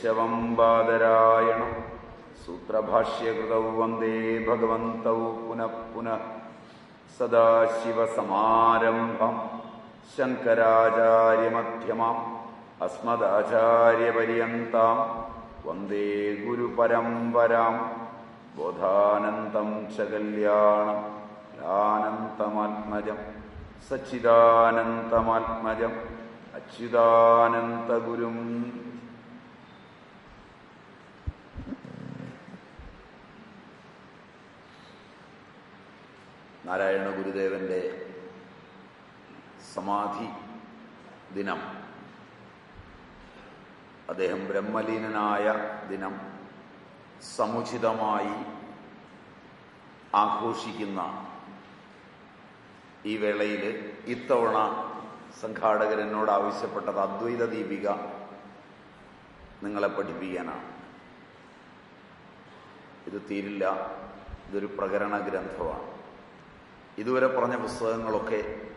കേശവം ബാദരായണം. സൂത്രഭാഷ്യകൃതൗ വന്ദേ ഭഗവന്തൗ പുനഃപുന പുനഃ സദാശിവസമാരംഭം. ശങ്കരാചാര്യമധ്യമാം അസ്മദാചാര്യപര്യന്താം. വന്ദേ ഗുരുപരംപരാം ബോധാനന്തം ച കല്യാണം ലാനന്തമാത്മജം സച്ചിദാനന്തമാത്മജം അച്യുതാനന്തഗുരും നാരായണ ഗുരുദേവന്റെ സമാധി ദിനം. അദ്ദേഹം ബ്രഹ്മലീനനായ ദിനം സമുചിതമായി ആഘോഷിക്കുന്ന ഈ വേളയിൽ ഇത്തവണ സംഘാടകർ എന്നോട് ആവശ്യപ്പെട്ടത് അദ്വൈത ദീപിക നിങ്ങളെ പഠിപ്പിക്കാനാണ്. ഇത് തീരില്ല. ഇതൊരു പ്രകരണ ഗ്രന്ഥമാണ്. ഇതുവരെ പറഞ്ഞ പുസ്തകങ്ങളൊക്കെ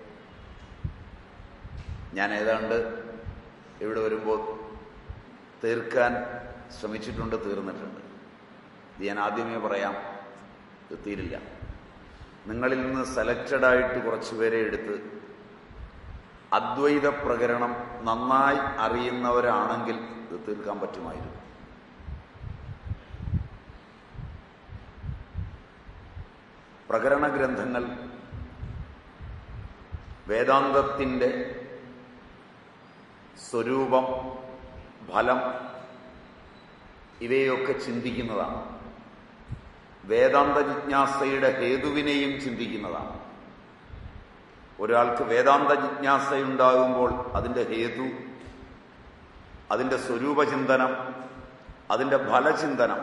ഞാൻ ഏതാണ്ട് ഇവിടെ വരുമ്പോൾ തീർക്കാൻ ശ്രമിച്ചിട്ടുണ്ട് തീർന്നിട്ടുണ്ട്. ഇത് ഞാൻ ആദ്യമേ പറയാം തീരില്ല. നിങ്ങളിൽ നിന്ന് സെലക്റ്റഡ് ആയിട്ട് കുറച്ചുപേരെ എടുത്ത് അദ്വൈത പ്രകരണം നന്നായി അറിയുന്നവരാണെങ്കിൽ ഇത് തീർക്കാൻ പറ്റുമായിരുന്നു. പ്രകരണ ഗ്രന്ഥങ്ങൾ വേദാന്തത്തിന്റെ സ്വരൂപം ഫലം ഇവയൊക്കെ ചിന്തിക്കുന്നതാണ്. വേദാന്ത ജിജ്ഞാസയുടെ ഹേതുവിനെയും ചിന്തിക്കുന്നതാണ്. ഒരാൾക്ക് വേദാന്ത ജിജ്ഞാസയുണ്ടാകുമ്പോൾ അതിന്റെ ഹേതു അതിന്റെ സ്വരൂപചിന്തനം അതിന്റെ ഫലചിന്തനം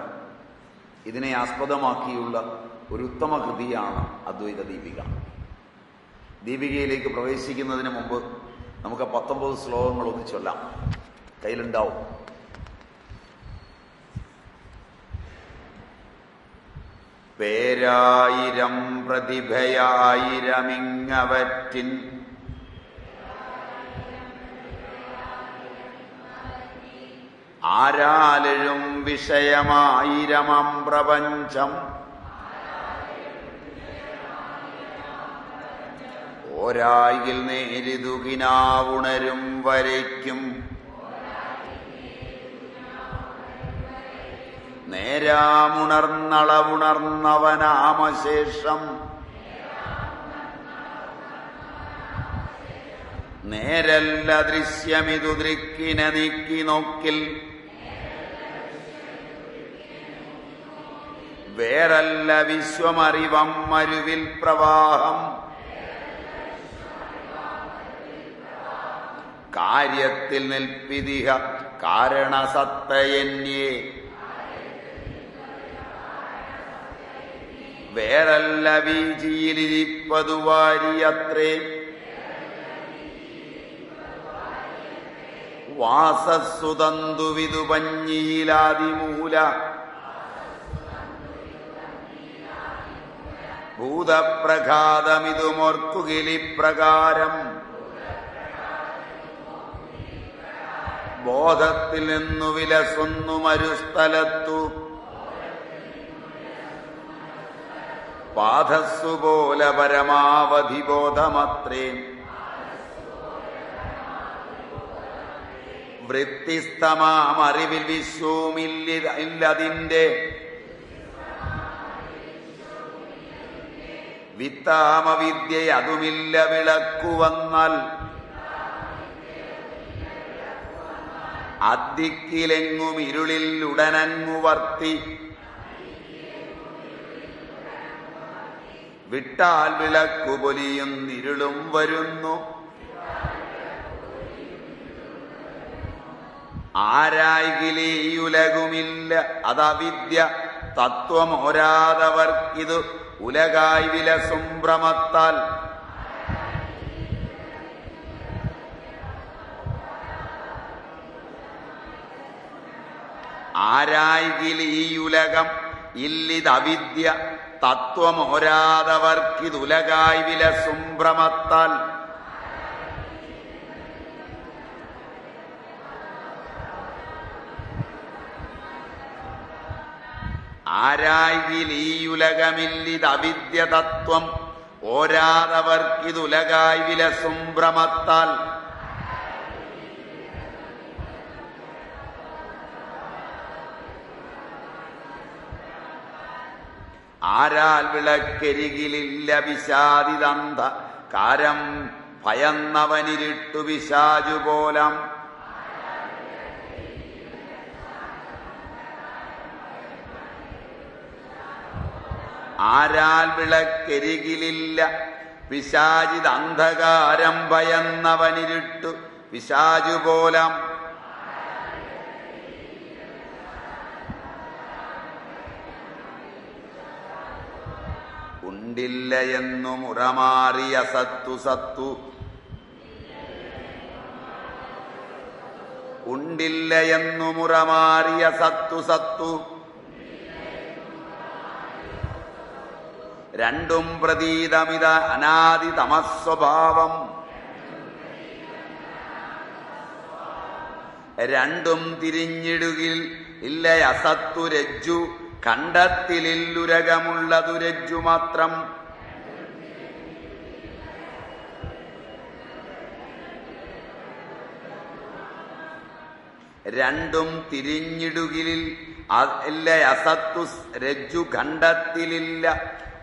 ഇതിനെ ആസ്പദമാക്കിയുള്ള ഒരു ഉത്തമ കൃതിയാണ് അദ്വൈത ദീപിക ദീപികയിലേക്ക് പ്രവേശിക്കുന്നതിന് മുമ്പ് നമുക്ക് പത്തൊമ്പത് ശ്ലോകങ്ങൾ ഒന്ന് ചൊല്ലാം. കയ്യിലുണ്ടാവും. പേരായിരം പ്രതിഭയായിരമിങ്ങവറ്റിൻ ആരാലും വിഷയമായിരമം പ്രപഞ്ചം ഓരായിൽ നേരിതുകിനാവുണരും വരയ്ക്കും. നേരാമുണർന്നളവുണർന്നവനാമശേഷം. നേരല്ല ദൃശ്യമിതു ദൃക്കിനെ നീക്കി നോക്കിൽ. വേറല്ല വിശ്വമറിവം മരുവിൽ പ്രവാഹം. കാര്യത്തിൽ നിൽപ്പിതിഹ കാരണസത്തയന്യേ. വേറല്ല വീചിയിലിരിപ്പതു വാരിയത്രേ. വാസസ്സുതന്തുവിതു പഞ്ഞിയിലാതിമൂല. ഭൂതപ്രഘാതമിതുമോർക്കുകിലിപ്രകാരം ബോധത്തിൽ നിന്നു വിലസൊന്നു മരുസ്ഥലത്തു. പാധസ്സു പോലെ പരമാവധി ബോധമത്രേ വൃത്തിസ്തമാമറിവിൽ വിശ്വമില്ലതിന്റെ വിത്താമവിദ്യ അതുമില്ല വിളക്കു അദ്ദിക്കിലെങ്ങും ഇരുളിൽ ഉടനങ്ങു വർത്തി. വിട്ടാൽ വിളക്കു പൊലിയും ഇരുളും വരുന്നു. ആരായിലേയുലകുമില്ല അതവിദ്യ തത്വമോരാതവർക്കിതു. ഉലകായി വിലസും ആരായികിൽ ഈ ഉലകം? ഇല്ലിതവിദ്യ തത്വമോരാതവർക്കിതുലകായി ഉലകമില്ലിത് അവിദ്യ തത്വം? ഓരാതവർക്കിതുലകായി വിലസുംഭ്രമത്താൽ ആരാൽ വിളക്കരികിലില്ല വിഷാദിതന്ത കാരം ഭയന്നവനിരിട്ടു വിശാചുപോലം. ആരാൽ വിളക്കരികിലില്ല വിശാചിതന്ധകാരം ഭയന്നവനിരിട്ടു പിശാചുപോലം ഉണ്ടില്ല എന്നു മുറമാറിയ സത്തു സത്തു. ഉണ്ടില്ല എന്നു മുറമാറിയ സത്തു സത്തു. രണ്ടും പ്രതീതമിത അനാദി തമസ്വഭാവം. രണ്ടും തിരിഞ്ഞിടുകിൽ ഇല്ല അസത്തു രജ്ജു. കണ്ടത്തിലില്ലുരകമുള്ളതു രജ്ജു മാത്രം രണ്ടും തിരിഞ്ഞിടുകിലിൽ അസത്തു രജ്ജു ഖണ്ഡത്തിലില്ല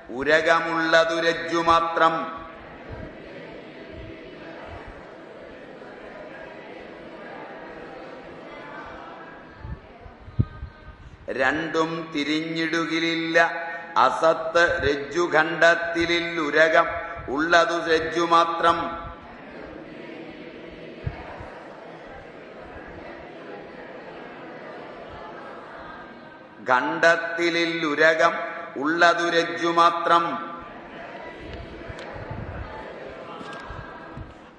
ഉരകമുള്ളതു രജ്ജു മാത്രം രണ്ടും തിരിഞ്ഞിടുകിലില്ല. അസത്ത് രജ്ജുഖണ്ഡത്തിലുരകം ഉള്ളതു രജ്ജു മാത്രം. ഖണ്ഡത്തിലുരകം. ഉള്ളതു രജ്ജു മാത്രം.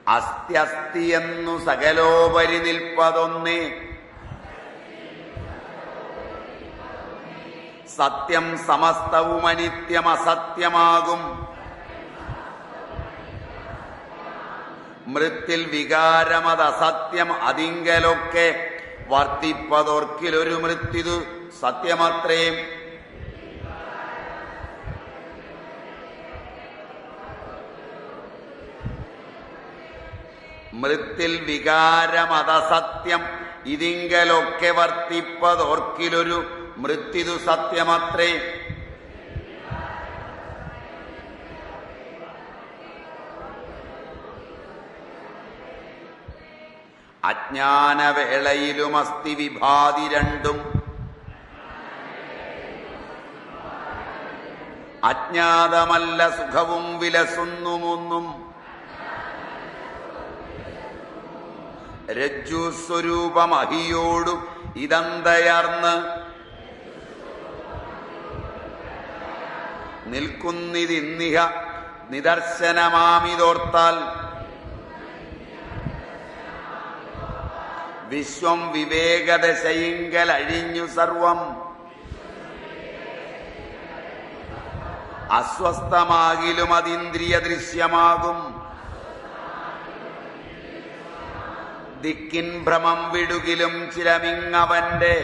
അസ്ഥ്യസ്ഥിയെന്നു സകലോപരി നിൽപ്പതൊന്നേ. സത്യം സമസ്തവും അനിത്യം അസത്യമാകും മൃത്തിൽ വികാരമത് അസത്യം അതിങ്കലൊക്കെ വർത്തിപ്പതോർക്കിലൊരു മൃത്യുതു സത്യമത്രേ. മൃത്തിൽ വികാരമതസത്യം ഇതിങ്കലൊക്കെ വർത്തിപ്പതോർക്കിലൊരു മൃത്യുതു സത്യമത്രേ. അജ്ഞാനവേളയിലുമസ്തി വിഭാതി രണ്ടും. അജ്ഞാതമല്ല സുഖവും വിലസുന്നുമൊന്നും. രജ്ജു സ്വരൂപമഹിയോടു ഇതന്തയർന്ന് നിൽക്കുന്നിതിന്നിഹ നിദർശനമാമിതോർത്താൽ വിശ്വം വിവേകദശയിങ്കൽ അഴിഞ്ഞു സർവം. അസ്വസ്ഥമാകിലും അതിന്ദ്രിയ ദൃശ്യമാകും ദിക്കിൻ ഭ്രമം വിടുകിലും ചിലമിങ്ങവന്റെ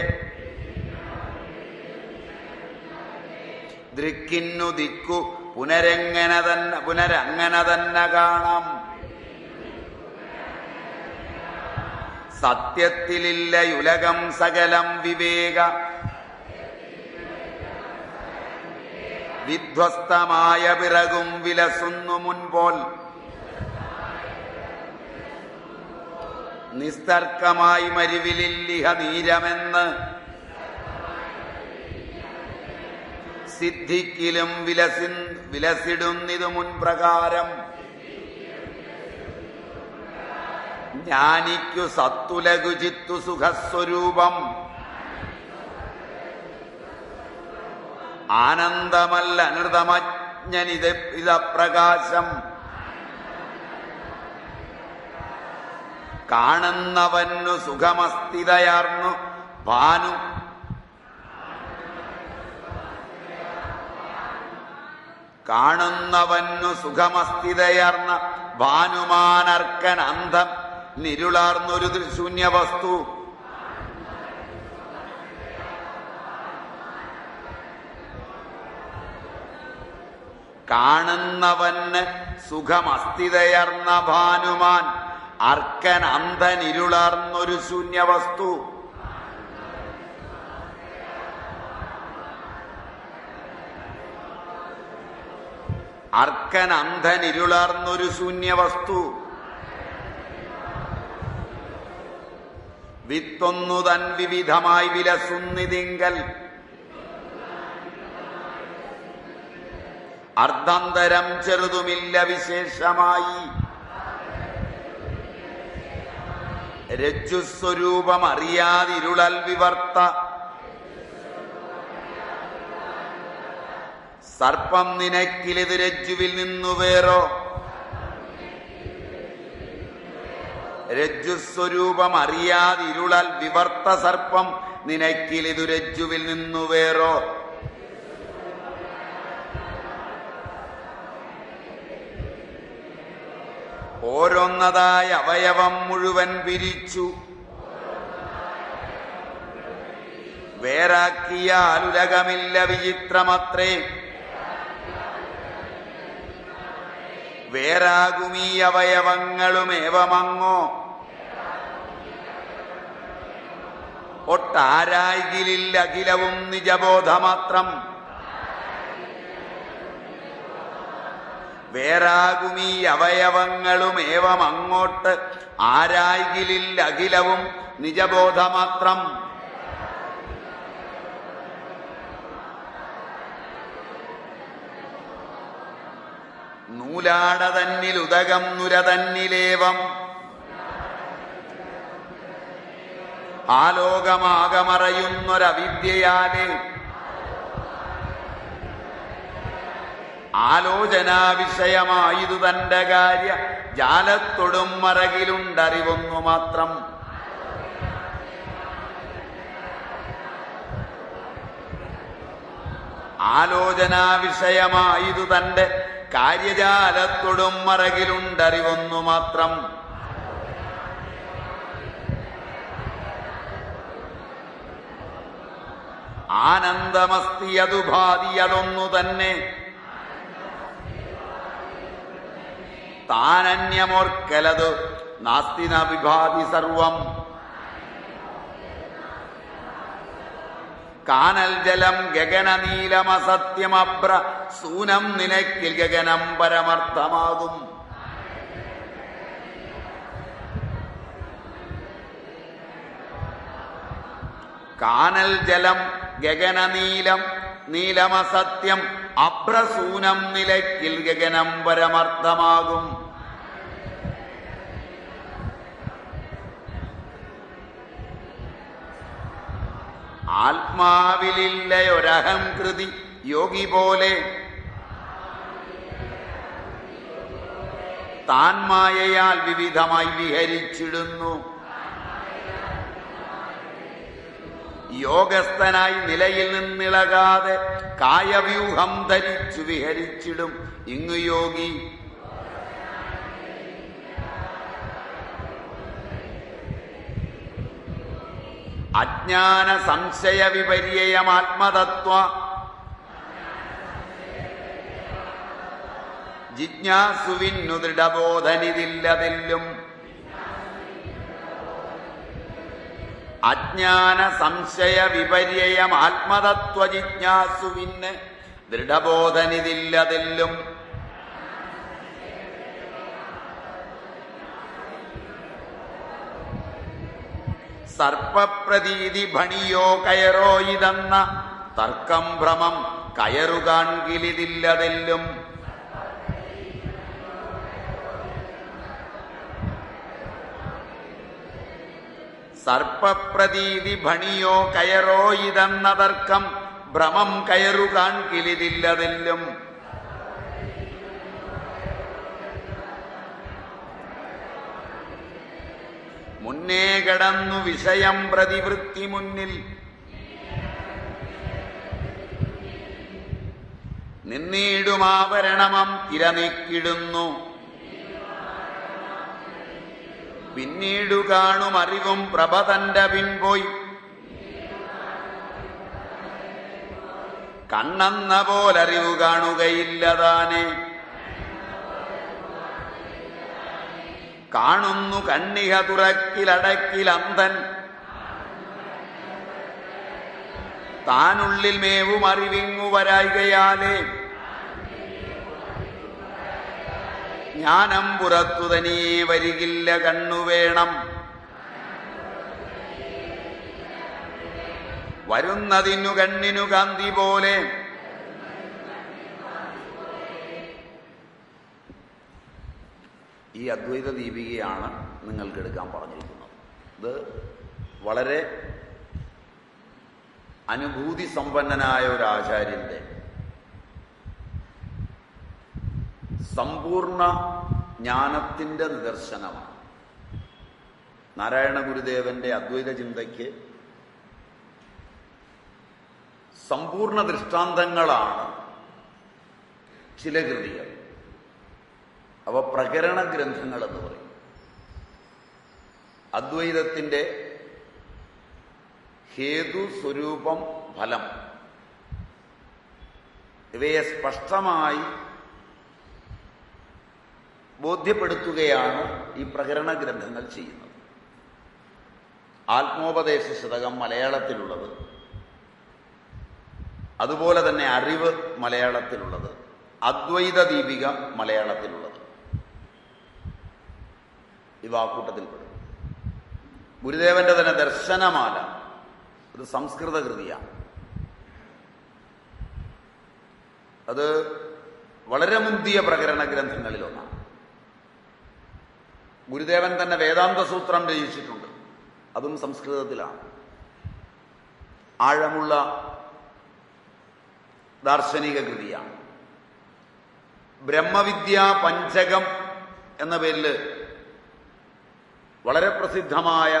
ദൃക്കിന്നു ദിക്കു പുനരെങ്ങനെ തന്നെ പുനരങ്ങനെ തന്നെ കാണാം. സത്യത്തിലില്ല യുലകം സകലം വിവേക. വിധ്വസ്തമായ പിറകും വിലസുന്നു മുൻപോൽ. നിസ്തർക്കമായി മരുവിലില്ലിഹ നീരമെന്ന് സിദ്ധിക്കിലും വിലസി വിലസിടുന്നിതു മുൻപ്രകാരം ജ്ഞാനിക്കു സത്തുലഘുചിത്തു സുഖസ്വരൂപം. ആനന്ദമല്ല അനൃതമജ്ഞനിത ഇതപ്രകാശം. കാണുന്നവന്നു സുഖമസ്ഥിതയാർന്നു ഭാനു കാണുന്നവന്നു സുഖമസ്ഥിതയർന്ന ഭാനുമാനർക്കൻ അന്ധം നിരുളാർന്നൊരു ശൂന്യ ശൂന്യവസ്തു കാണുന്നവന് സുഖമസ്ഥിതയർന്ന ഭാനുമാൻ അർക്കൻ അന്ധനിരുളർന്നൊരു ശൂന്യവസ്തു. അന്ധനിരുളർന്നൊരു ശൂന്യവസ്തു. വിത്തൊന്നു തൻ വിവിധമായി വിലസുന്നിതിങ്കൽ അർദ്ധന്തരം ചെറുതുമില്ല വിശേഷമായി. രജ്ജുസ്വരൂപമറിയാതിരുളൽ വിവർത്ത. സർപ്പം നിനക്കിലിത് രജ്ജുവിൽ നിന്നു വേറോ? രജ്ജുസ്വരൂപം അറിയാതിരുളൽ വിവർത്ത സർപ്പം നിനക്കിലിതു രജ്ജുവിൽ നിന്നു വേറോ? ഓരോന്നതായ അവയവം മുഴുവൻ പിരിച്ചു വേറാക്കിയാൽ ഉലകമില്ല വിചിത്രമത്രേ. വേറാകുമീ അവയവങ്ങളുമേവമങ്ങോ ഒട്ടാരായികിലില്ല അഖിലവും നിജബോധമാത്രം. വേറാകുമീ അവയവങ്ങളുമേവമങ്ങോട്ട് ആരായികിലിൽ അഖിലവും നിജബോധമാത്രം. നൂലാട തന്നിൽ ഉദകം നുര തന്നിലേവം ആലോകമാകമറയുന്നൊരവിദ്യയാലേ ആലോചനാ വിഷയമായതു തന്റെ കാര്യ ജാലത്തൊടും മറകിലുണ്ടറിവൊന്നു മാത്രം. ആലോചനാ വിഷയമായിതു തന്റെ കാര്യജാലത്തൊടും മറകിലുണ്ടറിവൊന്നു മാത്രം. ആനന്ദമസ്തി ആനന്ദമസ്തിയതു ഭാതിയതൊന്നു തന്നെ. താനന്യമോർക്കലതു നാസ്തിന വിഭാതി സർവം. കാനൽ ജലം ഗഗന നീലമസത്യമഭ്ര സൂനം നിനക്കിൽ ഗഗനം പരമർത്ഥമാകും. കാനൽ ജലം ഗഗന ഗഗനനീലം നീലമസത്യം അപ്രസൂനം നിലയ്ക്കിൽ ഗഗനം പരമർത്ഥമാകും. ആത്മാവിലില്ലയൊരഹംകൃതി യോഗി പോലെ. താൻ മായയാൽ വിവിധമായി വിഹരിച്ചിടുന്നു. യോഗസ്ഥനായി നിലയിൽ നിന്നിളകാതെ കായവ്യൂഹം ധരിച്ചു വിഹരിച്ചിടും. ഇങ്ങു യോഗി അജ്ഞാന സംശയ വിപര്യമാത്മതത്വ ജിജ്ഞാസുവിന്നു ദൃഢബോധനിതില്ലതില്ലും അജ്ഞാന സംശയ വിപര്യം ആത്മതത്വ ജിജ്ഞാസുവിന് ദൃഢബോധനിതില്ലതെല്ലും. സർപ്പപ്രതീതി ഭണിയോ കയറോ ഇതെന്ന തർക്കം ഭ്രമം കയറുകാൺകിലിതില്ലതെല്ലും സർപ്പപ്രതീതി ഭണിയോ കയറോ ഇതെന്ന തർക്കം ഭ്രമം കയറുകാൺകിലിതില്ലതെല്ലും മുന്നേ കടന്നു വിഷയം പ്രതിവൃത്തി മുന്നിൽ. നിന്നീടുമാവരണമം തിരനീക്കിടുന്നു പിന്നീടു കാണും അറിവും പ്രഭ തന്റെ പിൻപോയി കണ്ണെന്ന പോലറിവ് കാണുകയില്ലതാനെ കാണുന്നു കണ്ണിക തുറക്കിലടക്കിൽ അന്തൻ താനുള്ളിൽ മേവും അറിവിങ്ങു വരായികയാലേ. ജ്ഞാനം പുറത്തു തനിയെ വരികില്ല കണ്ണുവേണം വരുന്നതിനു കണ്ണിനു കാന്തി പോലെ. ഈ അദ്വൈത ദീപികയാണ് നിങ്ങൾക്ക് എടുക്കാൻ പറഞ്ഞിരിക്കുന്നത്. ഇത് വളരെ അനുഭൂതി സമ്പന്നനായ ഒരു ആചാര്യന്റെ സമ്പൂർണ ജ്ഞാനത്തിന്റെ നിദർശനമാണ്. നാരായണ ഗുരുദേവന്റെ അദ്വൈത ചിന്തയ്ക്ക് സമ്പൂർണ ദൃഷ്ടാന്തങ്ങളാണ് ചില കൃതികൾ. അവ പ്രകരണ ഗ്രന്ഥങ്ങൾ എന്ന് പറയും. അദ്വൈതത്തിന്റെ ഹേതു സ്വരൂപം ഫലം. ഇവയെ സ്പഷ്ടമായി ബോധ്യപ്പെടുത്തുകയാണ് ഈ പ്രകരണ ഗ്രന്ഥങ്ങൾ ചെയ്യുന്നത്. ആത്മോപദേശ ശതകം മലയാളത്തിലുള്ളത്. അതുപോലെ തന്നെ അറിവ് മലയാളത്തിലുള്ളത്. അദ്വൈത ദീപിക മലയാളത്തിലുള്ളത്. ഇവ ആ കൂട്ടത്തിൽപ്പെടും ഗുരുദേവന്റെ തന്നെ ദർശനമാല. അത് സംസ്കൃത കൃതിയാണ് അത് വളരെ മുന്തിയ പ്രകരണ ഗ്രന്ഥങ്ങളിലൊന്നാണ്. ഗുരുദേവൻ തന്നെ വേദാന്ത സൂത്രം രചിച്ചിട്ടുണ്ട്. അതും സംസ്കൃതത്തിലാണ്. ആഴമുള്ള ദാർശനിക കൃതിയാണ്. ബ്രഹ്മവിദ്യ പഞ്ചകം എന്ന പേരിൽ വളരെ പ്രസിദ്ധമായ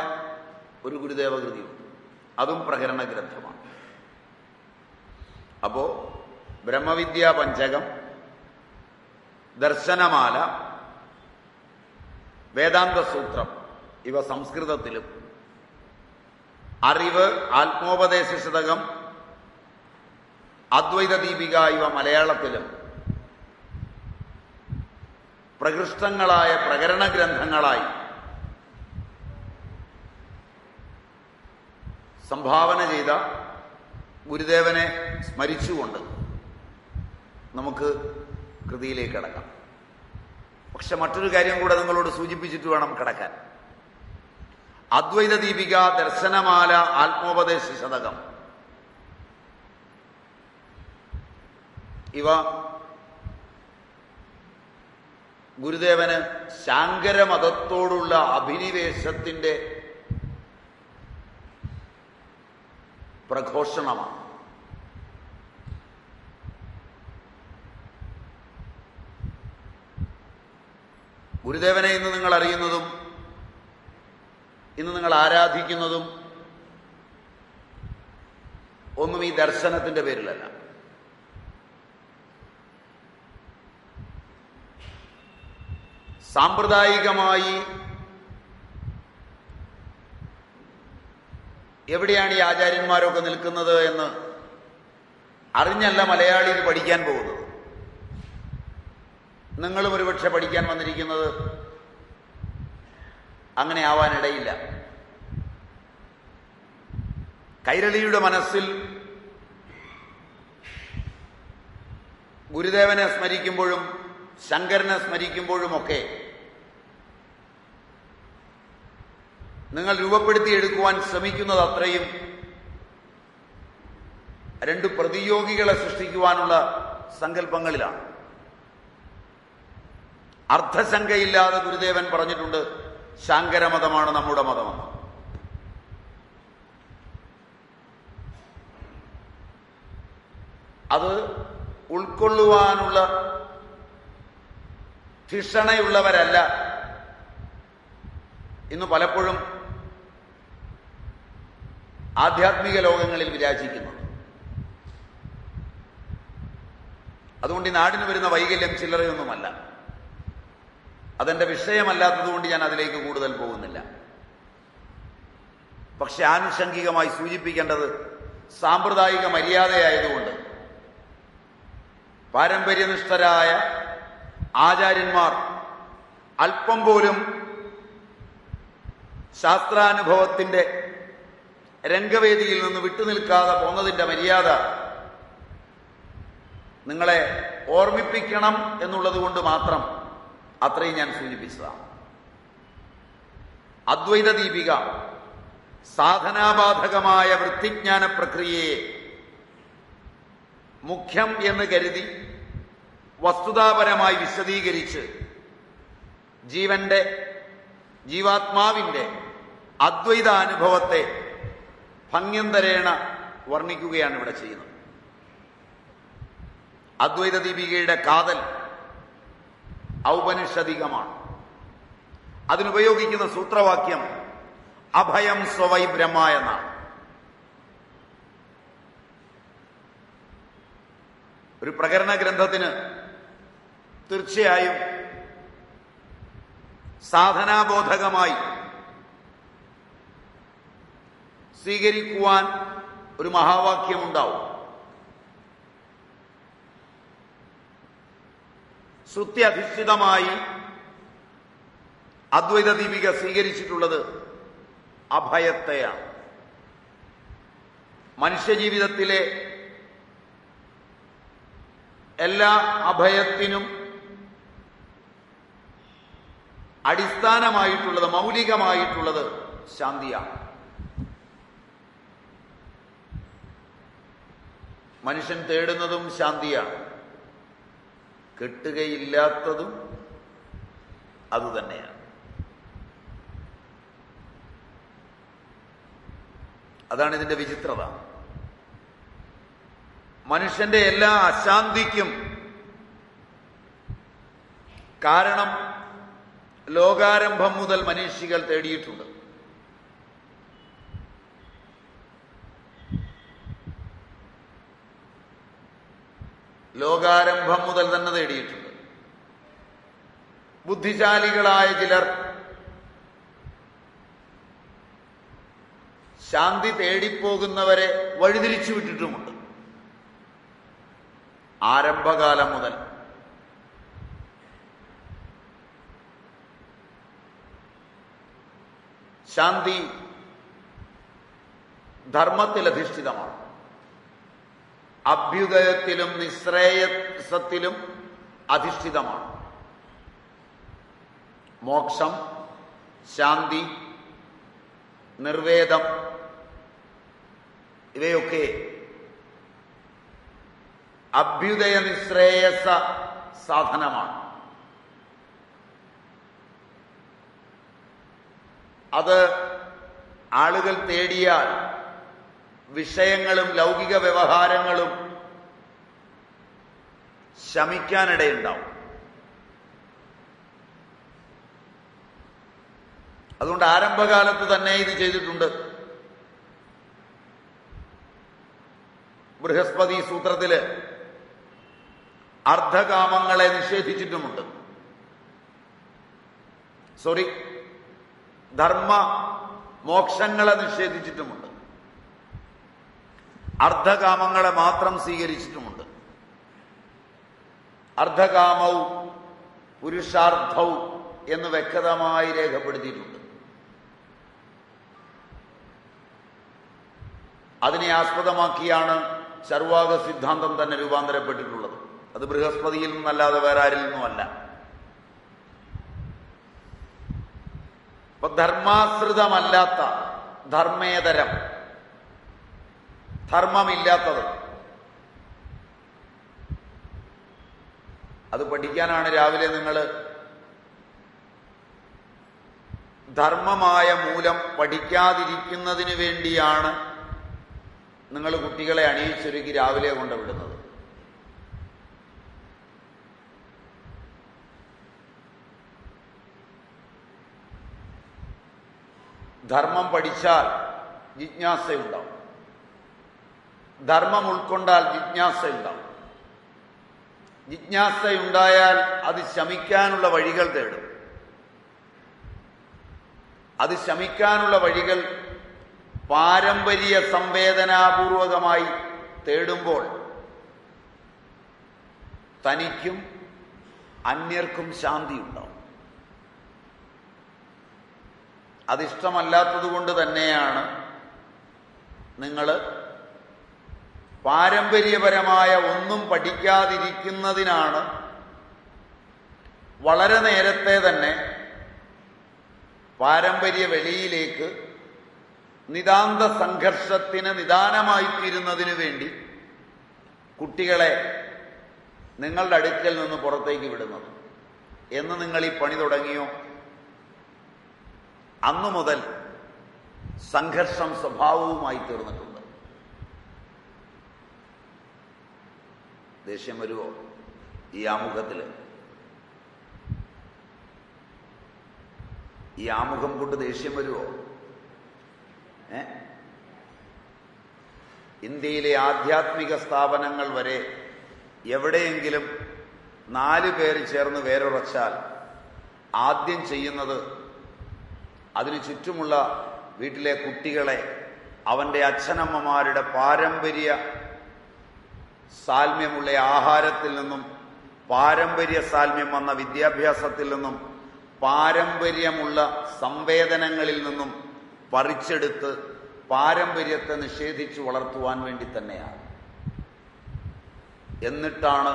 ഒരു ഗുരുദേവകൃതിയുണ്ട്. അതും പ്രകരണ ഗ്രന്ഥമാണ് അപ്പോ ബ്രഹ്മവിദ്യാ പഞ്ചകം ദർശനമാല വേദാന്ത സൂത്രം ഇവ സംസ്കൃതത്തിലും അറിവ് ആത്മോപദേശ ശതകം അദ്വൈത ദീപിക ഇവ മലയാളത്തിലും പ്രകൃഷ്ടങ്ങളായ പ്രകരണ ഗ്രന്ഥങ്ങളായി സംഭാവന ചെയ്ത ഗുരുദേവനെ സ്മരിച്ചുകൊണ്ട് നമുക്ക് കൃതിയിലേക്ക് കടക്കാം. പക്ഷെ മറ്റൊരു കാര്യം കൂടെ നിങ്ങളോട് സൂചിപ്പിച്ചിട്ട് വേണം കിടക്കാൻ. അദ്വൈത ദീപിക ദർശനമാല ആത്മോപദേശ ശതകം. ഇവ ഗുരുദേവന് ശാങ്കരമതത്തോടുള്ള അഭിനിവേശത്തിന്റെ പ്രഘോഷണമാണ്. ഗുരുദേവനെ ഇന്ന് നിങ്ങൾ അറിയുന്നതും ഇന്ന് നിങ്ങൾ ആരാധിക്കുന്നതും ഒന്നും ഈ ദർശനത്തിന്റെ പേരിലല്ല. സാമ്പ്രദായികമായി എവിടെയാണ് ഈ ആചാര്യന്മാരൊക്കെ നിൽക്കുന്നത് എന്ന് അറിഞ്ഞല്ല മലയാളി ഇത് പഠിക്കാൻ പോകുന്നത്. നിങ്ങളും ഒരുപക്ഷെ പഠിക്കാൻ വന്നിരിക്കുന്നത് അങ്ങനെ ആവാനിടയില്ല. കൈരളിയുടെ മനസ്സിൽ ഗുരുദേവനെ സ്മരിക്കുമ്പോഴും ശങ്കരനെ സ്മരിക്കുമ്പോഴുമൊക്കെ നിങ്ങൾ രൂപപ്പെടുത്തിയെടുക്കുവാൻ ശ്രമിക്കുന്നത് അത്രയും രണ്ട് പ്രതിയോഗികളെ സൃഷ്ടിക്കുവാനുള്ള സങ്കല്പങ്ങളിലാണ്. അർത്ഥശങ്കയില്ലാതെ ഗുരുദേവൻ പറഞ്ഞിട്ടുണ്ട് ശാങ്കരമതമാണ് നമ്മുടെ മതമെന്ന് അത് ഉൾക്കൊള്ളുവാനുള്ള ധിഷണയുള്ളവരല്ല ഇന്ന് പലപ്പോഴും ആധ്യാത്മിക ലോകങ്ങളിൽ വിരാജിക്കുന്നു. അതുകൊണ്ട് ഈ നാടിന് വരുന്ന വൈകല്യം ചില്ലറയൊന്നുമല്ല. അതെന്റെ വിഷയമല്ലാത്തതുകൊണ്ട് ഞാൻ അതിലേക്ക് കൂടുതൽ പോകുന്നില്ല. പക്ഷെ ആനുഷംഗികമായി സൂചിപ്പിക്കേണ്ടത് സാമ്പ്രദായിക മര്യാദയായതുകൊണ്ട് പാരമ്പര്യനിഷ്ഠരായ ആചാര്യന്മാർ അല്പം പോലും ശാസ്ത്രാനുഭവത്തിന്റെ രംഗവേദിയിൽ നിന്ന് വിട്ടുനിൽക്കാതെ പോന്നതിന്റെ മര്യാദ നിങ്ങളെ ഓർമ്മിപ്പിക്കണം എന്നുള്ളത് കൊണ്ട് മാത്രം അത്രയും ഞാൻ സൂചിപ്പിച്ചതാണ്. അദ്വൈത ദീപിക സാധനാബാധകമായ വൃത്തിജ്ഞാന പ്രക്രിയയെ മുഖ്യം എന്ന് കരുതി വസ്തുതാപരമായി വിശദീകരിച്ച് ജീവന്റെ ജീവാത്മാവിന്റെ അദ്വൈതാനുഭവത്തെ ഭംഗ്യന്തരേണ വർണിക്കുകയാണ് ഇവിടെ ചെയ്യുന്നത്. അദ്വൈത ദീപികയുടെ കാതൽ ഔപനിഷധികമാണ് അതിനുപയോഗിക്കുന്ന സൂത്രവാക്യം അഭയം സ്വവൈ ബ്രഹ്മ എന്നാണ്. ഒരു പ്രകരണ ഗ്രന്ഥത്തിന് തീർച്ചയായും സാധനാബോധകമായി സ്വീകരിക്കുവാൻ ഒരു മഹാവാക്യമുണ്ടാവും. ശ്രുത്യധിഷ്ഠിതമായി അദ്വൈത ദീപിക സ്വീകരിച്ചിട്ടുള്ളത് അഭയത്തെയാണ്. മനുഷ്യജീവിതത്തിലെ എല്ലാ അഭയത്തിനും അടിസ്ഥാനമായിട്ടുള്ളത് മൗലികമായിട്ടുള്ളത് ശാന്തിയാണ്. മനുഷ്യൻ തേടുന്നതും ശാന്തിയാണ്. കിട്ടുകയില്ലാത്തതും അതുതന്നെയാണ് അതാണ് ഇതിന്റെ വിചിത്രത. മനുഷ്യന്റെ എല്ലാ അശാന്തിക്കും കാരണം ലോകാരംഭം മുതൽ മനുഷ്യകൾ തേടിയിട്ടുണ്ട്. ലോകാരംഭം മുതൽ തന്നെ തേടിയിട്ടുണ്ട്. ബുദ്ധിശാലികളായ ചിലർ ശാന്തി തേടിപ്പോകുന്നവരെ വഴിതിരിച്ചു വിട്ടിട്ടുമുണ്ട്. ആരംഭകാലം മുതൽ. ശാന്തി ധർമ്മത്തിൽ അധിഷ്ഠിതമാണ് അഭ്യുദയത്തിലും നിശ്രേയസത്തിലും അധിഷ്ഠിതമാണ്. മോക്ഷം ശാന്തി നിർവേദം ഇവയൊക്കെ അഭ്യുദയ നിശ്രേയസ സാധനമാണ്. അത് ആളുകൾ തേടിയാൽ വിഷയങ്ങളും ലൗകിക വ്യവഹാരങ്ങളും ശമിക്കാനിടയുണ്ടാവും. അതുകൊണ്ട് ആരംഭകാലത്ത് തന്നെ ഇത് ചെയ്തിട്ടുണ്ട്. ബൃഹസ്പതി സൂത്രത്തിൽ അർദ്ധകാമങ്ങളെ നിഷേധിച്ചിട്ടുമുണ്ട്. സോറി ധർമ്മ മോക്ഷങ്ങളെ നിഷേധിച്ചിട്ടുമുണ്ട്. അർദ്ധകാമങ്ങളെ മാത്രം സ്വീകരിച്ചിട്ടുമുണ്ട്. അർദ്ധകാമൗ പുരുഷാർത്ഥവും എന്ന് വ്യക്തമായി രേഖപ്പെടുത്തിയിട്ടുണ്ട്. അതിനെ ആസ്പദമാക്കിയാണ് ചർവാക സിദ്ധാന്തം തന്നെ രൂപാന്തരപ്പെട്ടിട്ടുള്ളത്. അത് ബൃഹസ്പതിയിൽ നിന്നല്ലാതെ വേറെ ആരിൽ നിന്നുമല്ല. അപ്പൊ ധർമാശ്രിതമല്ലാത്ത ധർമ്മേതരം ധർമ്മമില്ലാത്തത്. അത് പഠിക്കാനാണ് രാവിലെ നിങ്ങൾ ധർമ്മമായ മൂലം പഠിക്കാതിരിക്കുന്നതിന് വേണ്ടിയാണ് നിങ്ങൾ കുട്ടികളെ അണിയിച്ചൊരുക്കി രാവിലെ കൊണ്ടുവിടുന്നത് ധർമ്മം പഠിച്ചാൽ ജിജ്ഞാസയുണ്ടാവും. ധർമ്മം ഉൾക്കൊണ്ടാൽ ജിജ്ഞാസയുണ്ടാവും. ജിജ്ഞാസയുണ്ടായാൽ അത് ശമിക്കാനുള്ള വഴികൾ തേടും. അത് ശമിക്കാനുള്ള വഴികൾ പാരമ്പര്യ സംവേദനാപൂർവകമായി തേടുമ്പോൾ തനിക്കും അന്യർക്കും ശാന്തി ഉണ്ടാവും അതിഷ്ടമല്ലാത്തതുകൊണ്ട് തന്നെയാണ് നിങ്ങൾ പാരമ്പര്യപരമായ ഒന്നും പഠിക്കാതിരിക്കുന്നതിനാണ് വളരെ നേരത്തെ തന്നെ പാരമ്പര്യ വെളിയിലേക്ക് നിതാന്ത സംഘർഷത്തിന് നിദാനമായിത്തീരുന്നതിനു വേണ്ടി കുട്ടികളെ നിങ്ങളുടെ അടുക്കൽ നിന്ന് പുറത്തേക്ക് വിടുന്നത്. എന്ന് നിങ്ങൾ ഈ പണി തുടങ്ങിയോ? അന്നു മുതൽ സംഘർഷം സ്വഭാവവുമായി തീർന്നിട്ടുണ്ട്. ദേഷ്യം വരുമോ ഈ ആമുഖത്തിൽ ഈ ആമുഖം കൊണ്ട് ദേഷ്യം വരുമോ ഏ? ഇന്ത്യയിലെ ആധ്യാത്മിക സ്ഥാപനങ്ങൾ വരെ എവിടെയെങ്കിലും നാല് പേര് ചേർന്ന് വേരുറച്ചാൽ ആദ്യം ചെയ്യുന്നത് അതിനു ചുറ്റുമുള്ള വീട്ടിലെ കുട്ടികളെ അവന്റെ അച്ഛനമ്മമാരുടെ പാരമ്പര്യ സാൽമ്യമുള്ള ആഹാരത്തിൽ നിന്നും പാരമ്പര്യ സാൽമ്യം വന്ന വിദ്യാഭ്യാസത്തിൽ നിന്നും പാരമ്പര്യമുള്ള സംവേദനങ്ങളിൽ നിന്നും പറിച്ചെടുത്ത് പാരമ്പര്യത്തെ നിഷേധിച്ചു വളർത്തുവാൻ വേണ്ടി തന്നെയാണ്. എന്നിട്ടാണ്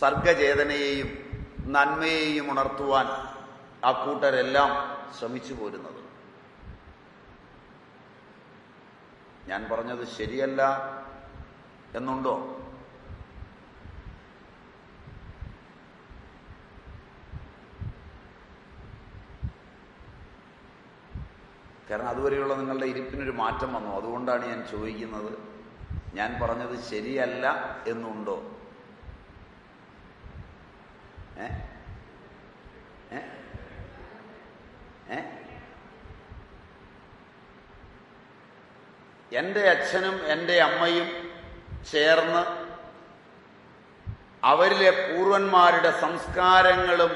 സർഗചേതനയെയും നന്മയെയും ഉണർത്തുവാൻ ആ കൂട്ടരെല്ലാം ശ്രമിച്ചു പോരുന്നത്. ഞാൻ പറഞ്ഞത് ശരിയല്ല എന്നുണ്ടോ? കാരണം അതുവരെയുള്ള നിങ്ങളുടെ ഇരിപ്പിനൊരു മാറ്റം വന്നു. അതുകൊണ്ടാണ് ഞാൻ ചോദിക്കുന്നത് ഞാൻ പറഞ്ഞത് ശരിയല്ല എന്നുണ്ടോ? ഏ? ഏ? എന്റെ അച്ഛനും എന്റെ അമ്മയും ചേർന്ന് അവരിലെ പൂർവന്മാരുടെ സംസ്കാരങ്ങളും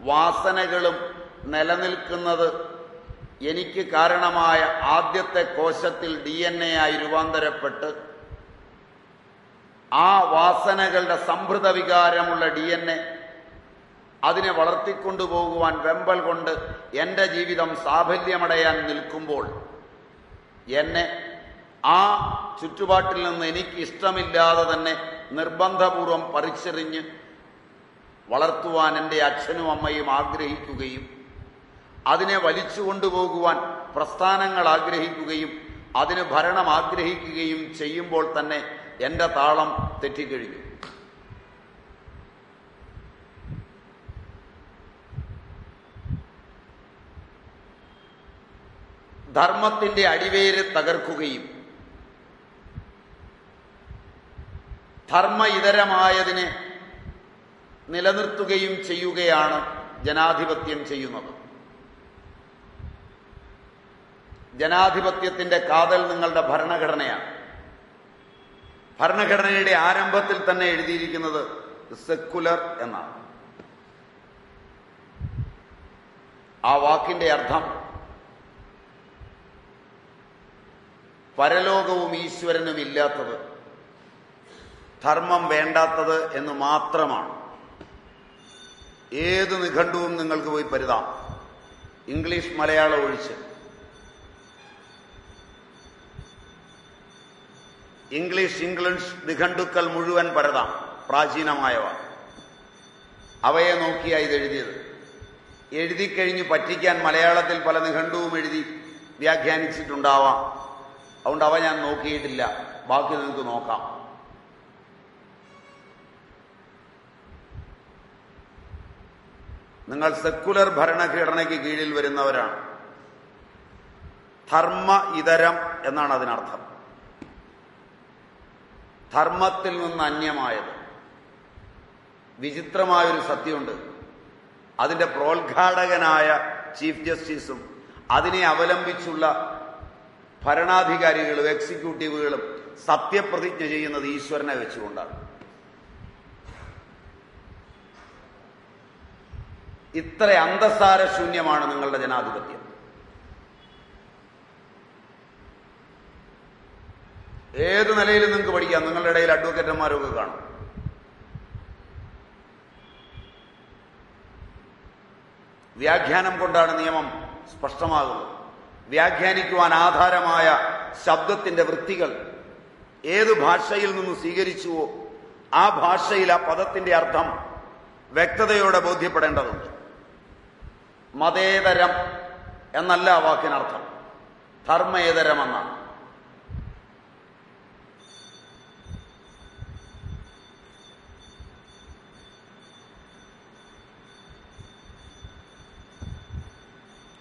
വാസനകളും നിലനിൽക്കുന്നത് എനിക്ക് കാരണമായ ആദ്യത്തെ കോശത്തിൽ ഡി എൻ എ ആയി രൂപാന്തരപ്പെട്ട് ആ വാസനകളുടെ സംഭൃത വികാരമുള്ള ഡി എൻ എ അതിനെ വളർത്തിക്കൊണ്ടുപോകുവാൻ വെമ്പൽ കൊണ്ട് എന്റെ ജീവിതം സാഫല്യമടയാൻ നിൽക്കുമ്പോൾ എന്നെ ആ ചുറ്റുപാട്ടിൽ നിന്ന് എനിക്ക് ഇഷ്ടമില്ലാതെ തന്നെ നിർബന്ധപൂർവം പറിച്ചെറിഞ്ഞ് വളർത്തുവാൻ എന്റെ അച്ഛനും അമ്മയും ആഗ്രഹിക്കുകയും അതിനെ വലിച്ചു കൊണ്ടുപോകുവാൻ പ്രസ്ഥാനങ്ങൾ ആഗ്രഹിക്കുകയും അതിന് ഭരണം ആഗ്രഹിക്കുകയും ചെയ്യുമ്പോൾ തന്നെ എന്റെ താളം തെറ്റിക്കഴിഞ്ഞു. ധർമ്മത്തിന്റെ അടിവേര് തകർക്കുകയും ധർമ്മ ഇതരമായതിനെ നിലനിർത്തുകയും ചെയ്യുകയാണ് ജനാധിപത്യം ചെയ്യുന്നത്. ജനാധിപത്യത്തിന്റെ കാതൽ നിങ്ങളുടെ ഭരണഘടനയാണ്. ഭരണഘടനയുടെ ആരംഭത്തിൽ തന്നെ എഴുതിയിരിക്കുന്നത് സെക്കുലർ എന്നാണ്. ആ വാക്കിന്റെ അർത്ഥം പരലോകവും ഈശ്വരനും ഇല്ലാത്തത് ധർമ്മം വേണ്ടാത്തത് എന്ന് മാത്രമാണ്. ഏത് നിഘണ്ടുവും നിങ്ങൾക്ക് പോയി പരുതാം ഇംഗ്ലീഷ് മലയാളം ഒഴിച്ച്. ഇംഗ്ലീഷ് ഇംഗ്ലണ്ട് നിഘണ്ടുക്കൾ മുഴുവൻ പരതാം. പ്രാചീനമായവ. അവയെ നോക്കിയാ ഇതെഴുതിയത് എഴുതിക്കഴിഞ്ഞ് പറ്റിക്കാൻ മലയാളത്തിൽ പല നിഘണ്ടുവും എഴുതി വ്യാഖ്യാനിച്ചിട്ടുണ്ടാവാം. അതുകൊണ്ട് അവ ഞാൻ നോക്കിയിട്ടില്ല. ബാക്കി നിങ്ങൾക്ക് നോക്കാം. നിങ്ങൾ സെക്കുലർ ഭരണഘടനയ്ക്ക് കീഴിൽ വരുന്നവരാണ്. ധർമ്മ ഇതരം എന്നാണ് അതിനർത്ഥം. ധർമ്മത്തിൽ നിന്ന് അന്യമായത്. വിചിത്രമായൊരു സത്യമുണ്ട്. അതിന്റെ പ്രോത്ഘാടകനായ ചീഫ് ജസ്റ്റിസും അതിനെ അവലംബിച്ചുള്ള ഭരണാധികാരികളും എക്സിക്യൂട്ടീവുകളും സത്യപ്രതിജ്ഞ ചെയ്യുന്നത് ഈശ്വരനെ വെച്ചുകൊണ്ടാണ്. ഇത്ര അന്തസാര ശൂന്യമാണ് നിങ്ങളുടെ ജനാധിപത്യം. ഏത് നിലയിലും നിങ്ങൾക്ക് പഠിക്കാം? നിങ്ങളുടെ ഇടയിൽ അഡ്വക്കേറ്റന്മാരൊക്കെ കാണും. വ്യാഖ്യാനം കൊണ്ടാണ് നിയമം സ്പഷ്ടമാകുന്നത്. വ്യാഖ്യാനിക്കുവാൻ ആധാരമായ ശബ്ദത്തിന്റെ വൃത്തികൾ ഏത് ഭാഷയിൽ നിന്ന് സ്വീകരിച്ചുവോ ആ ഭാഷയിൽ ആ പദത്തിന്റെ അർത്ഥം വ്യക്തതയോടെ ബോധ്യപ്പെടേണ്ടതുണ്ട്. മതേതരം എന്നല്ല വാക്കിനർത്ഥം. ധർമ്മേതരം എന്നാണ്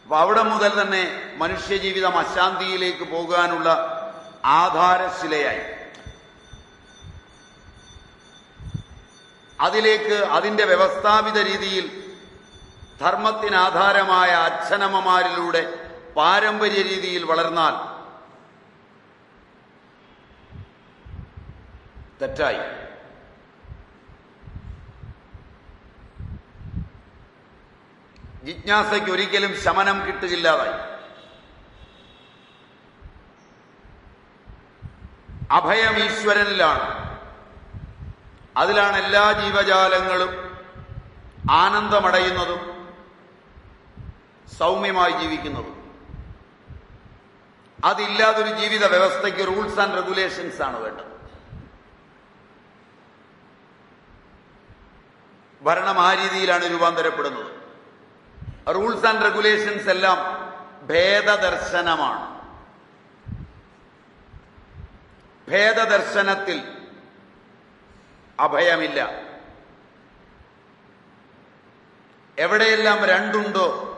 അപ്പൊ അവിടെ മുതൽ തന്നെ മനുഷ്യജീവിതം അശാന്തിയിലേക്ക് പോകാനുള്ള ആധാരശിലയായി. അതിലേക്ക് അതിന്റെ വ്യവസ്ഥാപിത രീതിയിൽ ധർമ്മത്തിനാധാരമായ അച്ഛനമ്മമാരിലൂടെ പാരമ്പര്യ രീതിയിൽ വളർന്നാൽ തെറ്റായി. ജിജ്ഞാസയ്ക്ക് ഒരിക്കലും ശമനം കിട്ടുകയില്ലാതായി. അഭയം ഈശ്വരനിലാണ്. അതിലാണ് എല്ലാ ജീവജാലങ്ങളും ആനന്ദമടയുന്നതും സൗമ്യമായി ജീവിക്കുന്നതും. അതില്ലാതൊരു ജീവിത വ്യവസ്ഥയ്ക്ക് റൂൾസ് ആൻഡ് റെഗുലേഷൻസ് ആണ് വേണ്ടത്. ഭരണം ആ രീതിയിലാണ് രൂപാന്തരപ്പെടുന്നത്. റൂൾസ് ആൻഡ് റെഗുലേഷൻസ് എല്ലാം ഭേദദർശനമാണ്. ഭേദദർശനത്തിൽ അഭയമില്ല. എവിടെയെല്ലാം രണ്ടുണ്ടോ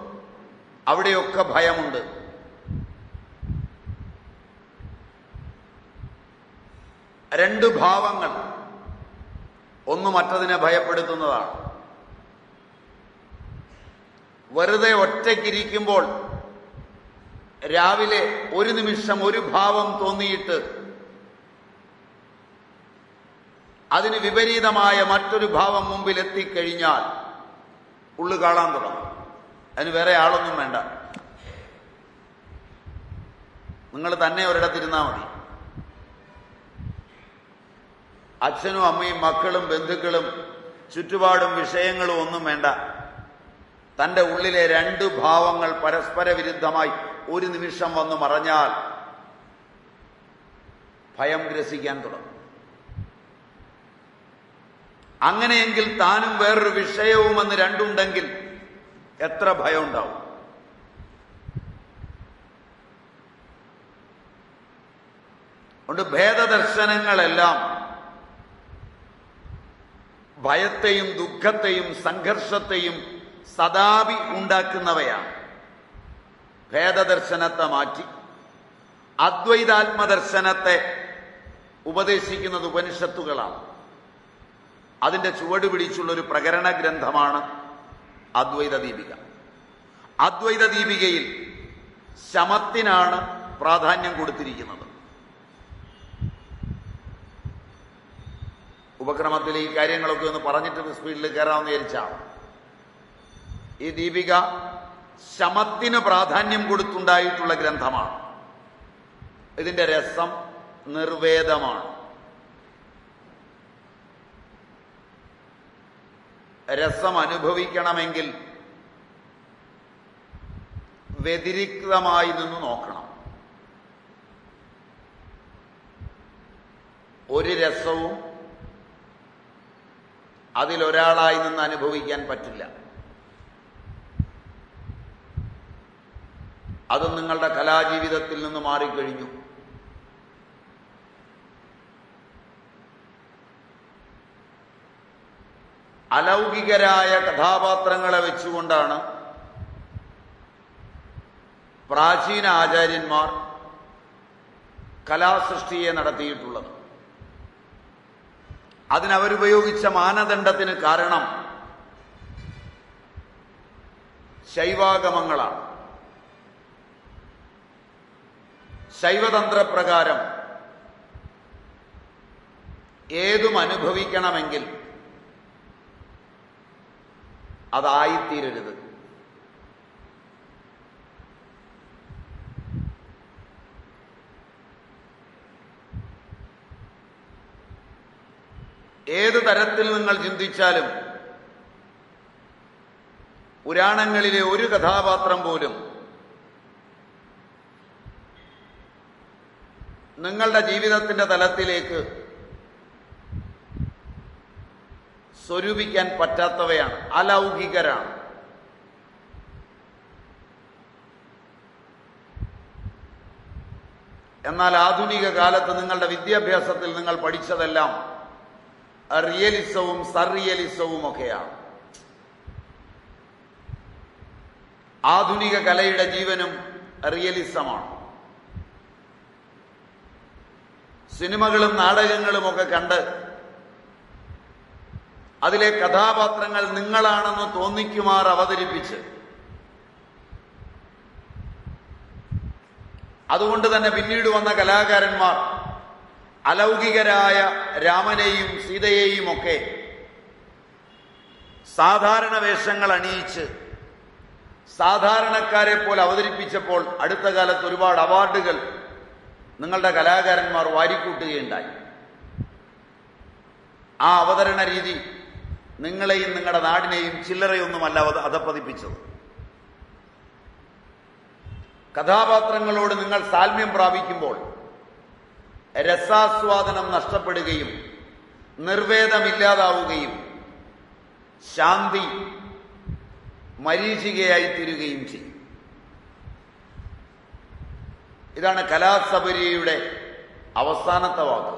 അവിടെയൊക്കെ ഭയമുണ്ട്. രണ്ട് ഭാവങ്ങൾ ഒന്ന് മറ്റതിനെ ഭയപ്പെടുത്തുന്നതാണ്. വെറുതെ ഒറ്റയ്ക്കിരിക്കുമ്പോൾ രാവിലെ ഒരു നിമിഷം ഒരു ഭാവം തോന്നിയിട്ട് അതിന് വിപരീതമായ മറ്റൊരു ഭാവം മുമ്പിൽ എത്തിക്കഴിഞ്ഞാൽ ഉള്ളു കാണാൻ തുടങ്ങും. അതിന് വേറെ ആളൊന്നും വേണ്ട. നിങ്ങൾ തന്നെ ഒരിടത്തിരുന്നാൽ മതി. അച്ഛനും അമ്മയും മക്കളും ബന്ധുക്കളും ചുറ്റുപാടും വിഷയങ്ങളും ഒന്നും വേണ്ട. തന്റെ ഉള്ളിലെ രണ്ട് ഭാവങ്ങൾ പരസ്പര വിരുദ്ധമായി ഒരു നിമിഷം വന്ന് മറഞ്ഞാൽ ഭയം ഗ്രസിക്കാൻ തുടങ്ങും. അങ്ങനെയെങ്കിൽ താനും വേറൊരു വിഷയവുമെന്ന് രണ്ടുണ്ടെങ്കിൽ എത്ര ഭയം ഉണ്ടാവും അതുകൊണ്ട് ഭേദദർശനങ്ങളെല്ലാം ഭയത്തെയും ദുഃഖത്തെയും സംഘർഷത്തെയും സദാപി ഉണ്ടാക്കുന്നവയാണ്. ഭേദദർശനത്തെ മാറ്റി അദ്വൈതാത്മദർശനത്തെ ഉപദേശിക്കുന്നത് ഉപനിഷത്തുകളാണ്. അതിന്റെ ചുവട് പിടിച്ചുള്ള ഒരു പ്രകരണ ഗ്രന്ഥമാണ് അദ്വൈത ദീപിക അദ്വൈത ദീപികയിൽ ശമത്തിനാണ് പ്രാധാന്യം കൊടുത്തിരിക്കുന്നത്. ഉപക്രമത്തിൽ ഈ കാര്യങ്ങളൊക്കെ ഒന്ന് പറഞ്ഞിട്ട് സ്പീഡിൽ കയറാമെന്ന് വിചാരിച്ചാണ്. ഈ ദീപിക ശമത്തിന് പ്രാധാന്യം കൊടുത്തുണ്ടായിട്ടുള്ള ഗ്രന്ഥമാണ്. ഇതിന്റെ രസം നിർവേദമാണ്. രസം അനുഭവിക്കണമെങ്കിൽ വ്യതിരിക്തമായി നിന്ന് നോക്കണം. ഒരു രസവും അതിലൊരാളായി നിന്ന് അനുഭവിക്കാൻ പറ്റില്ല. അതും നിങ്ങളുടെ കലാജീവിതത്തിൽ നിന്ന് മാറിക്കഴിഞ്ഞു. അലൗകികരായ കഥാപാത്രങ്ങളെ വെച്ചുകൊണ്ടാണ് പ്രാചീന ആചാര്യന്മാർ കലാസൃഷ്ടിയെ നടത്തിയിട്ടുള്ളത്. അതിനവരുപയോഗിച്ച മാനദണ്ഡത്തിന് കാരണം ശൈവാഗമങ്ങളാണ്. ശൈവതന്ത്രപ്രകാരം ഏതും അനുഭവിക്കണമെങ്കിൽ അതായിത്തീരരുത്. ഏത് തരത്തിൽ നിങ്ങൾ ചിന്തിച്ചാലും പുരാണങ്ങളിലെ ഒരു കഥാപാത്രം പോലും നിങ്ങളുടെ ജീവിതത്തിന്റെ തലത്തിലേക്ക് സ്വരൂപിക്കാൻ പറ്റാത്തവയാണ് അലൗകികരാണ്. എന്നാൽ ആധുനിക കാലത്ത് നിങ്ങളുടെ വിദ്യാഭ്യാസത്തിൽ നിങ്ങൾ പഠിച്ചതെല്ലാം റിയലിസവും സറിയലിസവും ഒക്കെയാണ്. ആധുനിക കലയുടെ ജീവനും റിയലിസമാണ്. സിനിമകളും നാടകങ്ങളും ഒക്കെ കണ്ട് അതിലെ കഥാപാത്രങ്ങൾ നിങ്ങളാണെന്ന് തോന്നിക്കുമാർ അവതരിപ്പിച്ച്. അതുകൊണ്ട് തന്നെ പിന്നീട് വന്ന കലാകാരന്മാർ അലൗകികരായ രാമനെയും സീതയെയും ഒക്കെ സാധാരണ വേഷങ്ങൾ അണിയിച്ച് സാധാരണക്കാരെ പോലെ അവതരിപ്പിച്ചപ്പോൾ അടുത്ത കാലത്ത് ഒരുപാട് അവാർഡുകൾ നിങ്ങളുടെ കലാകാരന്മാർ വാരിക്കൂട്ടുകയുണ്ടായി. ആ അവതരണ രീതി നിങ്ങളെയും നിങ്ങളുടെ നാടിനെയും ചില്ലറയൊന്നുമല്ല അധപ്പതിപ്പിച്ചത് കഥാപാത്രങ്ങളോട് നിങ്ങൾ സാൽമ്യം പ്രാപിക്കുമ്പോൾ രസാസ്വാദനം നഷ്ടപ്പെടുകയും നിർവേദമില്ലാതാവുകയും ശാന്തി മരീചികയായി തീരുകയും ചെയ്യും. ഇതാണ് കലാസബരിയുടെ അവസാനത്തെ വാക്ക്.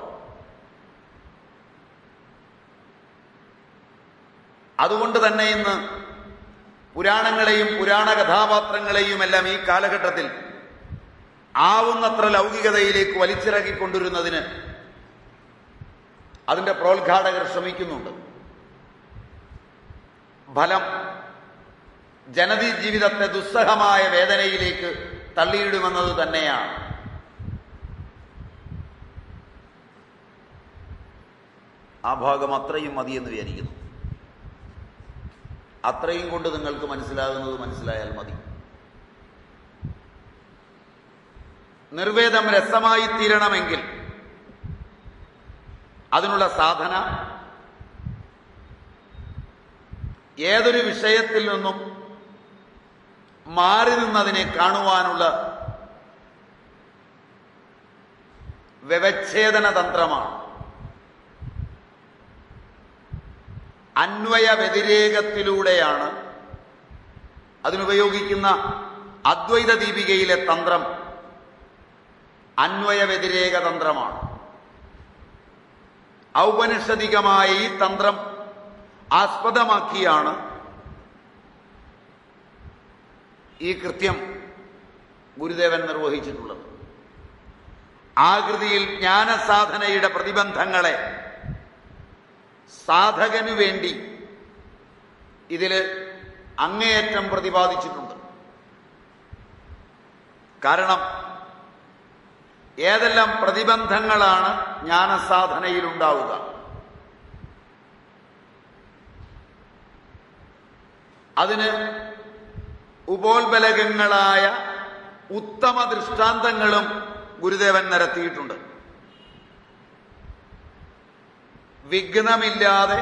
അതുകൊണ്ട് തന്നെ ഇന്ന് പുരാണങ്ങളെയും പുരാണ കഥാപാത്രങ്ങളെയും എല്ലാം ഈ കാലഘട്ടത്തിൽ ആവുന്നത്ര ലൗകികതയിലേക്ക് വലിച്ചിറക്കിക്കൊണ്ടിരുന്നതിന് അതിന്റെ പ്രോത്ഘാടകർ ശ്രമിക്കുന്നുണ്ട്. ഫലം ജനതീ ജീവിതത്തെ ദുസ്സഹമായ വേദനയിലേക്ക് തള്ളിയിടുമെന്നത് തന്നെയാണ്. ആ ഭാഗം അത്രയും മതിയെന്ന് വിചാരിക്കുന്നു. അത്രയും കൊണ്ട് നിങ്ങൾക്ക് മനസ്സിലാകുന്നത് മനസ്സിലായാൽ മതി. നിർവേദം രസമായി തീരണമെങ്കിൽ അതിനുള്ള സാധന ഏതൊരു വിഷയത്തിൽ നിന്നും മാറി നിന്നതിനെ കാണുവാനുള്ള വ്യവച്ഛേദന തന്ത്രമാണ്. അന്വയ വ്യതിരേകത്തിലൂടെയാണ് അതിനുപയോഗിക്കുന്ന അദ്വൈത ദീപികയിലെ തന്ത്രം അന്വയ വ്യതിരേക തന്ത്രമാണ്. ഔപനിഷദികമായ ഈ തന്ത്രം ആസ്പദമാക്കിയാണ് ഈ കൃത്യം ഗുരുദേവൻ നിർവഹിച്ചിട്ടുള്ളത്. ആകൃതിയിൽ ജ്ഞാനസാധനയുടെ പ്രതിബന്ധങ്ങളെ സാധകനു വേണ്ടി ഇതിൽ അങ്ങേയറ്റം പ്രതിപാദിച്ചിട്ടുണ്ട്. കാരണം ഏതെല്ലാം പ്രതിബന്ധങ്ങളാണ് ജ്ഞാനസാധനയിൽ ഉണ്ടാവുക അതിന് ഉപോത്ബലകങ്ങളായ ഉത്തമ ദൃഷ്ടാന്തങ്ങളും ഗുരുദേവൻ നിരത്തിയിട്ടുണ്ട്. വിഘ്നമില്ലാതെ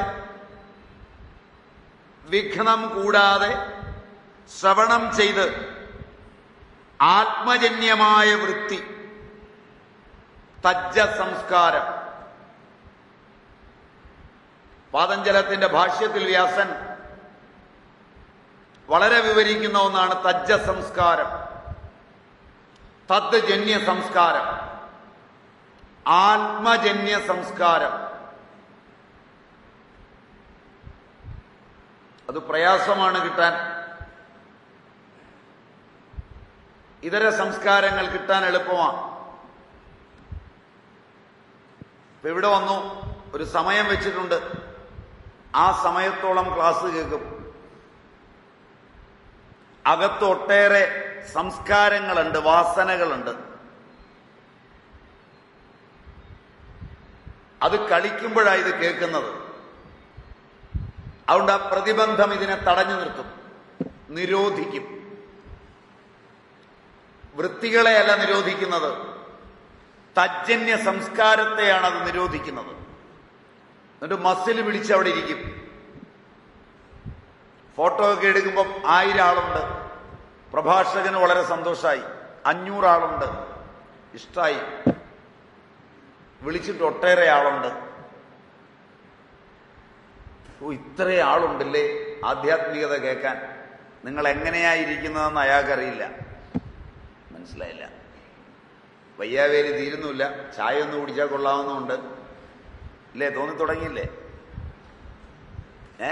വിഘ്നം കൂടാതെ ശ്രവണം ചെയ്ത് ആത്മജന്യമായ വൃത്തി തജ്ജ സംസ്കാരം പാതഞ്ജലത്തിന്റെ ഭാഷ്യത്തിൽ വ്യാസൻ വളരെ വിവരിക്കുന്ന ഒന്നാണ് തജ്ജ സംസ്കാരം തദ്ജന്യ സംസ്കാരം ആത്മജന്യ സംസ്കാരം അത് പ്രയാസമാണ് കിട്ടാൻ. ഇതര സംസ്കാരങ്ങൾ കിട്ടാൻ എളുപ്പമാണ് ഇപ്പൊ ഇവിടെ വന്നു. ഒരു സമയം വെച്ചിട്ടുണ്ട്. ആ സമയത്തോളം ക്ലാസ് കേൾക്കും. അകത്ത് ഒട്ടേറെ സംസ്കാരങ്ങളുണ്ട് വാസനകളുണ്ട്. അത് കളിക്കുമ്പോഴാണ് ഇത് കേൾക്കുന്നത്. അതുകൊണ്ട് ആ പ്രതിബന്ധം ഇതിനെ തടഞ്ഞു നിർത്തും. നിരോധിക്കും. വൃത്തികളെയല്ല നിരോധിക്കുന്നത്. തജ്ജന്യ സംസ്കാരത്തെയാണ് അത് നിരോധിക്കുന്നത്. എന്നിട്ട് മസിൽ പിടിച്ച് അവിടെ ഇരിക്കും. ഫോട്ടോ ഒക്കെ എടുക്കുമ്പോൾ ആയിരം ആളുണ്ട്. പ്രഭാഷകന് വളരെ സന്തോഷമായി അഞ്ഞൂറാളുണ്ട് ഇഷ്ടമായി വിളിച്ചിട്ട് ഒട്ടേറെ ആളുണ്ട്. ഓ ഇത്രേ ആളുണ്ടല്ലേ ആധ്യാത്മികത കേൾക്കാൻ? നിങ്ങൾ എങ്ങനെയായിരിക്കുന്നതെന്ന് അയാൾക്കറിയില്ല. മനസ്സിലായില്ല. വയ്യാവേലി തീരുന്നില്ല ചായ ഒന്ന് കുടിച്ചാൽ കൊള്ളാവുന്നുണ്ട് ഇല്ലേ തോന്നി തുടങ്ങിയില്ലേ ഏ?